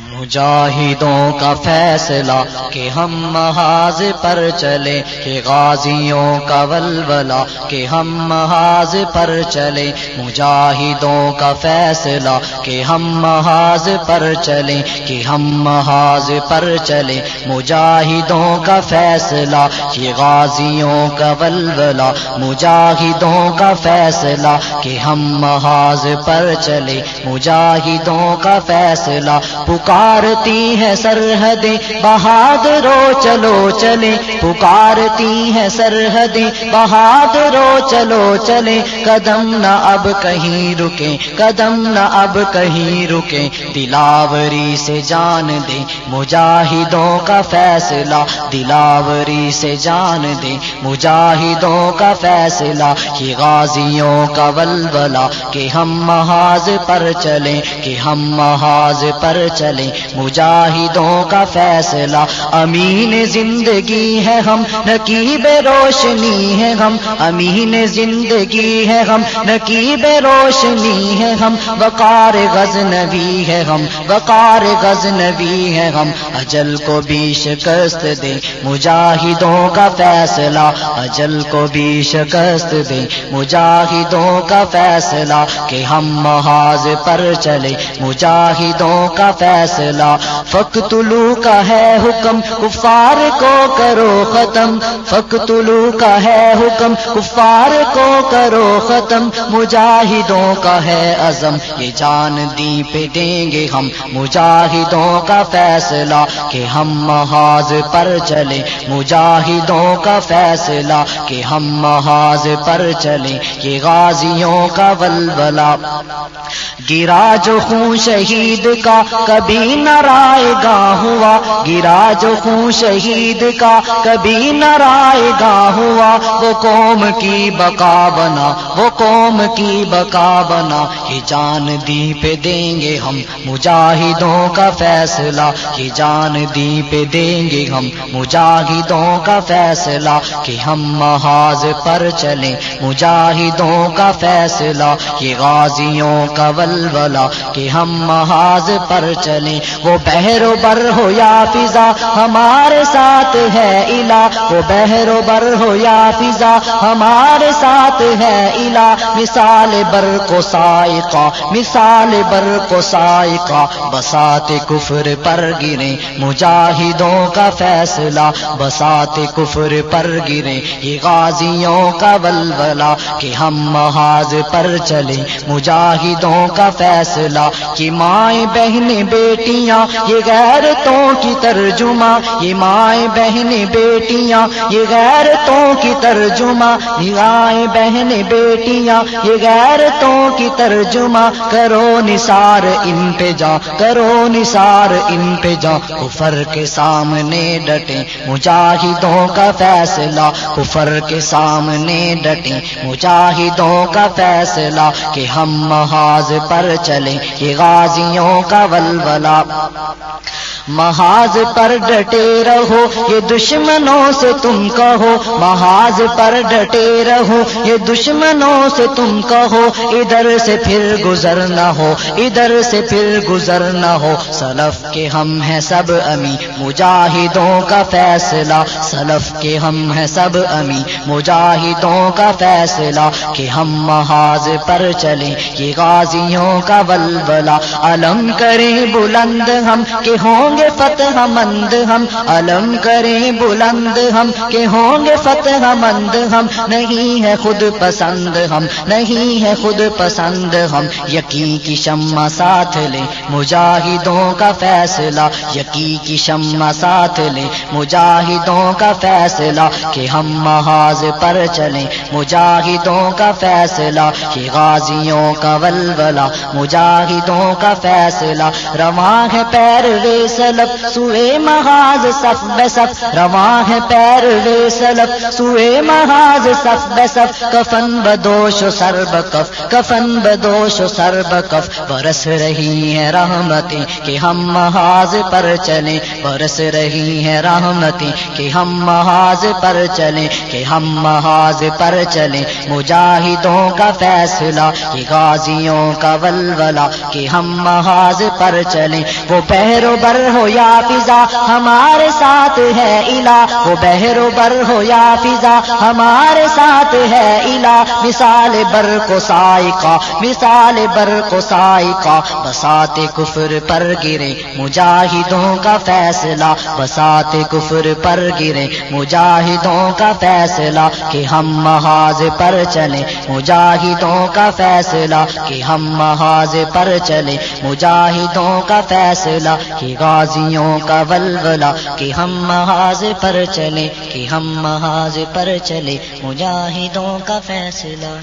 مجاہدوں کا فیصلہ کہ ہم محاذ پر چلے کہ غازیوں کا ولولا کہ ہم محاذ پر چلے مجاہدوں کا فیصلہ کہ ہم محاذ پر چلے کہ ہم محاذ پر چلے مجاہدوں کا فیصلہ، کہ غازیوں کا ولولا مجاہدوں کا فیصلہ کہ ہم محاذ پر چلے مجاہدوں کا فیصلہ پکارتی ہے سرحدیں، بہادرو چلو چلے پکارتی ہے سرحدیں، بہادرو چلو چلے قدم نہ اب کہیں رکے قدم نہ اب کہیں رکے دلاوری سے جان دے مجاہدوں کا فیصلہ۔ دلاوری سے جان دے مجاہدوں کا فیصلہ۔ کہ غازیوں کا ولولا کہ ہم محاذ پر چلیں، کہ ہم محاذ پر چلیں۔ چلیں مجاہدوں کا فیصلہ۔ امین زندگی ہے ہم نقیب روشنی ہے ہم امین زندگی ہے ہم نقیب روشنی ہے ہم وقار غز نبی ہے ہم وقار غز نبی ہے ہم اجل کو بھی شکست دے مجاہدوں کا فیصلہ۔ اجل کو بھی شکست دے مجاہدوں کا فیصلہ کہ ہم محاذ پر چلے مجاہدوں کا فیصلہ فیصلہ۔ فقتلو کا ہے حکم، کفار کو کرو ختم۔ فقتلو کا ہے حکم، کفار کو کرو ختم۔ مجاہدوں کا ہے عزم، یہ جان دی پہ دیں گے ہم۔ مجاہدوں کا فیصلہ کہ ہم محاذ پر چلے مجاہدوں کا فیصلہ کہ ہم محاذ پر چلے یہ غازیوں کا ولولا گرا جو خون شہید کا کبھی نہ رائے گا ہوا گرا جو خون شہید کا کبھی نہ رائے گا ہوا۔ وہ قوم کی بقا بنا، وہ قوم کی بقا بنا۔ یہ جان دی پہ دیں گے ہم مجاہدوں کا فیصلہ۔ یہ جان دی پہ دیں گے ہم مجاہدوں کا فیصلہ کہ ہم محاذ پر چلیں، مجاہدوں کا فیصلہ یہ غازیوں کا ولولا کہ ہم محاذ پر چلیں۔ وہ بہرو بر ہو یا فضا، ہمارے ساتھ ہے الا وہ بہرو بر ہو یا فضا، ہمارے ساتھ ہے الا مثال بر کو سائقہ، مثال بر کو سائقہ۔ بسات کفر پر گرے مجاہدوں کا فیصلہ۔ بسات کفر پر گرے یہ غازیوں کا ولولا کہ ہم محاذ پر چلے مجاہدوں کا فیصلہ کہ مائیں بہنیں بیٹیاں، یہ غیرتوں کی ترجمہ، یہ مائیں بہنیں بیٹیاں، یہ غیرتوں کی ترجمہ نگائیں بہنیں بیٹیاں، یہ غیرتوں کی ترجمہ، کرو نثار ان پہ جا، کرو نثار ان پہ جا، کفر کے سامنے ڈٹے مجاہدوں کا فیصلہ، کفر کے سامنے ڈٹے مجاہدوں کا فیصلہ کہ ہم محاذ پر چلیں یہ غازیوں کا ولولا محاذ پر ڈٹے رہو، یہ دشمنوں سے تم کہو۔ محاذ پر ڈٹے رہو، یہ دشمنوں سے تم کہو۔ ادھر سے پھر گزر نہ ہو، ادھر سے پھر گزر نہ ہو۔ سلف کے ہم ہیں سب امی، مجاہدوں کا فیصلہ۔ سلف کے ہم ہیں سب امی، مجاہدوں کا فیصلہ کہ ہم محاذ پر چلیں۔ یہ غازیوں کا ولولا علم کریں بلند ہم کہ ہوں گے فتح مند ہم، علم کریں بلند ہم، کہ ہوں گے فتح مند ہم، نہیں ہے خود پسند ہم، نہیں ہے خود پسند ہم، یقین کی شمع ساتھ لیں مجاہدوں کا فیصلہ، یقین کی شمع ساتھ لیں مجاہدوں کا فیصلہ، کہ ہم محاذ پر چلیں مجاہدوں کا فیصلہ، کہ غازیوں کا ولولا مجاہدوں کا فیصلہ، رواں ہے پیر ریس سلب، سوئے محاذ، صف بے رواں ہے پیر وے سلب، سوئے محاذ، صف بے کفن بدوش و سر بکف کفن بدوش و سر بکف برس رہی ہے رحمتیں کہ ہم محاذ پر چلیں، برس رہی ہے رحمتیں کہ ہم محاذ پر چلیں، کہ ہم محاذ پر چلیں، مجاہدوں کا فیصلہ، کہ غازیوں کا ولولا کہ ہم محاذ پر چلیں، وہ بہرو بر ہو یا فضا، ہمارے ساتھ ہے الا وہ بہرو بر ہو یا فضا، ہمارے ساتھ ہے الا مثال بر کو سائقہ، مثال بر کو سائقہ۔ بسات کفر پر گرے مجاہدوں کا فیصلہ۔ بسات کفر پر گرے مجاہدوں کا فیصلہ کہ ہم محاذ پر چلیں۔ مجاہدوں کا فیصلہ کہ ہم محاذ پر چلیں۔ مجاہدوں کا فیصلہ کہ غازیوں کا ولولا کہ ہم محاذ پر چلے کہ ہم محاذ پر چلے مجاہدوں کا فیصلہ